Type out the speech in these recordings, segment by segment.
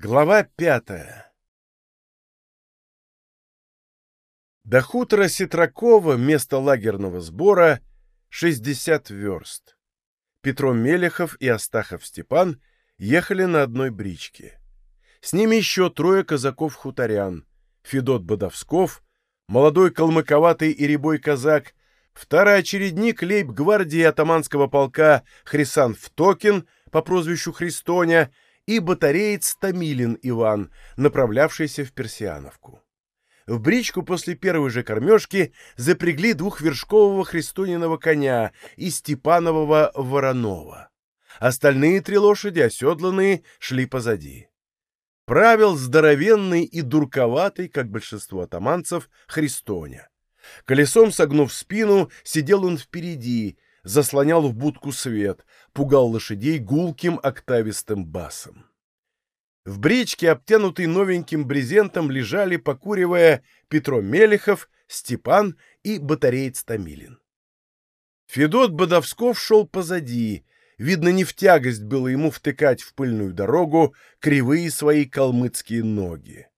Глава пятая До хутора Ситракова, место лагерного сбора, 60 верст. Петро Мелехов и Астахов Степан ехали на одной бричке. С ними еще трое казаков-хуторян. Федот Бодовсков, молодой калмыковатый и рябой казак, второочередник лейб-гвардии атаманского полка Хрисан Втокин по прозвищу Христоня — и батареец Томилин Иван, направлявшийся в Персиановку. В бричку после первой же кормежки запрягли двухвершкового христониного коня и Степанового Воронова. Остальные три лошади, оседланные, шли позади. Правил здоровенный и дурковатый, как большинство атаманцев, Христоня. Колесом согнув спину, сидел он впереди, заслонял в будку свет, пугал лошадей гулким октавистым басом. В бричке, обтянутой новеньким брезентом, лежали, покуривая, Петро Мелехов, Степан и батареец Томилин. Федот Бодовсков шел позади. Видно, не в тягость было ему втыкать в пыльную дорогу кривые свои калмыцкие ноги.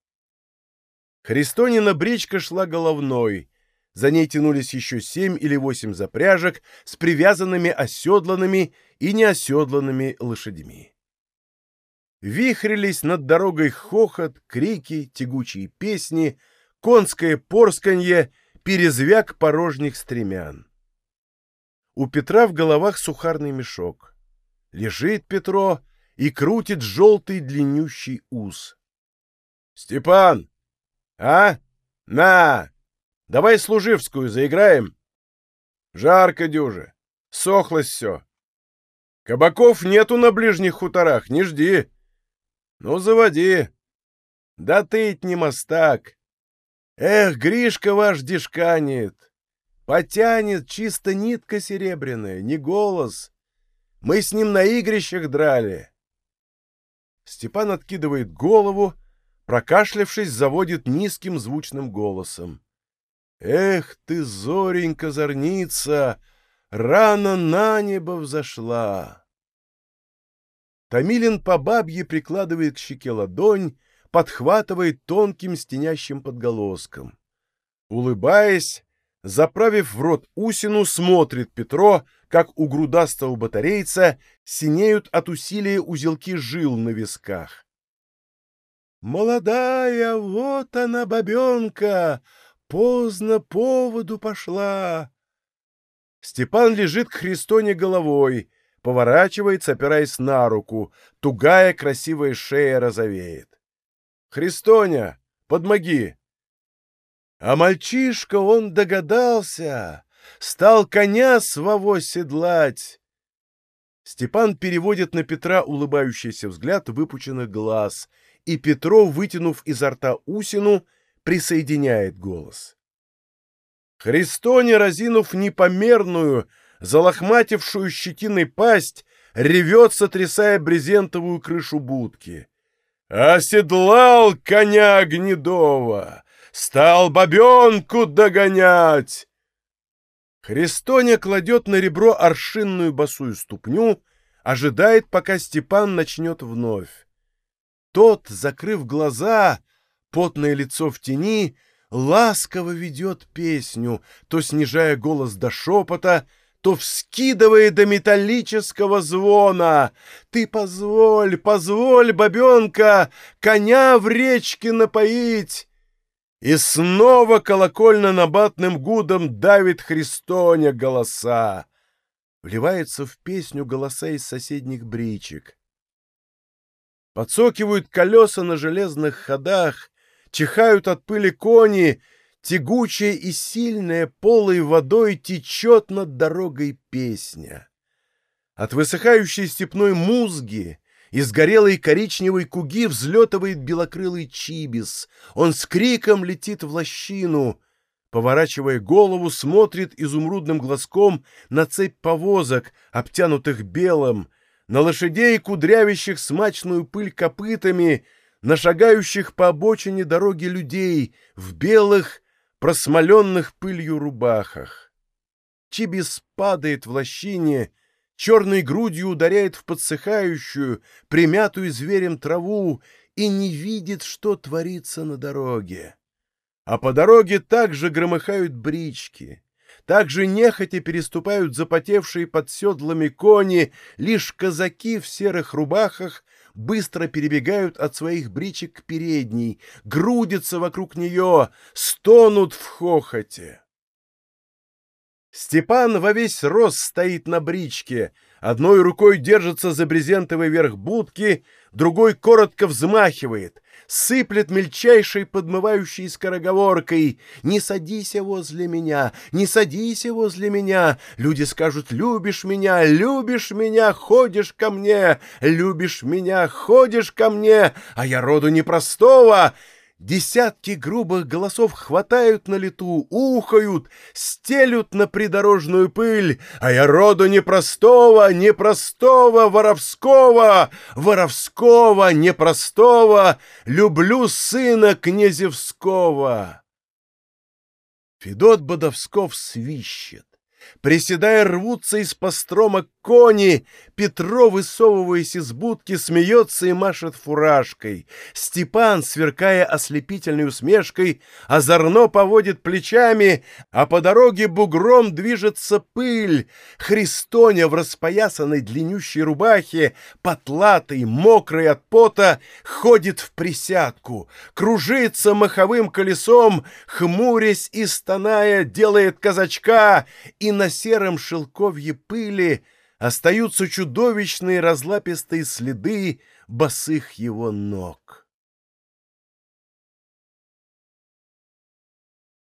Христонина бричка шла головной, за ней тянулись еще семь или восемь запряжек с привязанными оседланными и неоседланными лошадьми. Вихрились над дорогой хохот, крики, тягучие песни, конское порсканье, перезвяк порожних стремян. У Петра в головах сухарный мешок. Лежит Петро и крутит желтый длиннющий ус. — Степан! А? На! Давай служивскую заиграем. Жарко дюже. Сохлось все. Кабаков нету на ближних хуторах, не жди. Ну, заводи. Да ты не мостак. Эх, Гришка ваш дешканет. Потянет чисто нитка серебряная, не голос. Мы с ним на игрищах драли. Степан откидывает голову, прокашлявшись, заводит низким звучным голосом. Эх ты, зоренька, зорница, рано на небо взошла. Томилин по бабье прикладывает к щеке ладонь, подхватывает тонким стенящим подголоском. Улыбаясь, заправив в рот усину, смотрит Петро, как у грудастого батарейца синеют от усилия узелки жил на висках. «Молодая, вот она, бабенка!» Поздно поводу пошла. Степан лежит к Христоне головой, поворачивается, опираясь на руку. Тугая красивая шея розовеет. «Христоня, подмоги!» А мальчишка, он догадался, стал коня своего седлать. Степан переводит на Петра улыбающийся взгляд выпученных глаз, и Петро, вытянув изо рта усину, — присоединяет голос. Христоне, разинув непомерную, залохматившую щетиной пасть, ревет, сотрясая брезентовую крышу будки. «Оседлал коня гнедого! Стал бабенку догонять!» Христоня кладет на ребро аршинную босую ступню, ожидает, пока Степан начнет вновь. Тот, закрыв глаза, потное лицо в тени, ласково ведет песню, то снижая голос до шепота, то вскидывая до металлического звона. «Ты позволь, позволь, бабенка, коня в речке напоить!» И снова колокольно-набатным гудом давит Христоня голоса. Вливается в песню голоса из соседних бричек. Подсокивают колеса на железных ходах, чихают от пыли кони, тягучая и сильная полой водой течет над дорогой песня. От высыхающей степной музги из горелой коричневой куги взлетывает белокрылый чибис. Он с криком летит в лощину. Поворачивая голову, смотрит изумрудным глазком на цепь повозок, обтянутых белым, на лошадей, кудрявящих смачную пыль копытами — на шагающих по обочине дороги людей в белых, просмоленных пылью рубахах. Чибис падает в лощине, черной грудью ударяет в подсыхающую, примятую зверем траву и не видит, что творится на дороге. А по дороге также громыхают брички, также нехотя переступают запотевшие под седлами кони, лишь казаки в серых рубахах быстро перебегают от своих бричек к передней, грудятся вокруг нее, стонут в хохоте. Степан во весь рост стоит на бричке, одной рукой держится за брезентовый верх будки, другой коротко взмахивает, сыплет мельчайшей подмывающей скороговоркой «Не садись возле меня, не садись возле меня, люди скажут «любишь меня, любишь меня, ходишь ко мне, любишь меня, ходишь ко мне, а я роду непростого». Десятки грубых голосов хватают на лету, ухают, стелют на придорожную пыль, а я роду непростого, непростого, воровского, воровского, непростого, люблю сына князевского. Федот Бодовсков свищет. Приседая, рвутся из построма кони. Петро, высовываясь из будки, смеется и машет фуражкой. Степан, сверкая ослепительной усмешкой, озорно поводит плечами, а по дороге бугром движется пыль. Христоня в распоясанной длиннющей рубахе, потлатый, мокрый от пота, ходит в присядку, кружится маховым колесом, хмурясь и стоная, делает казачка и на сером шелковье пыли остаются чудовищные разлапистые следы босых его ног.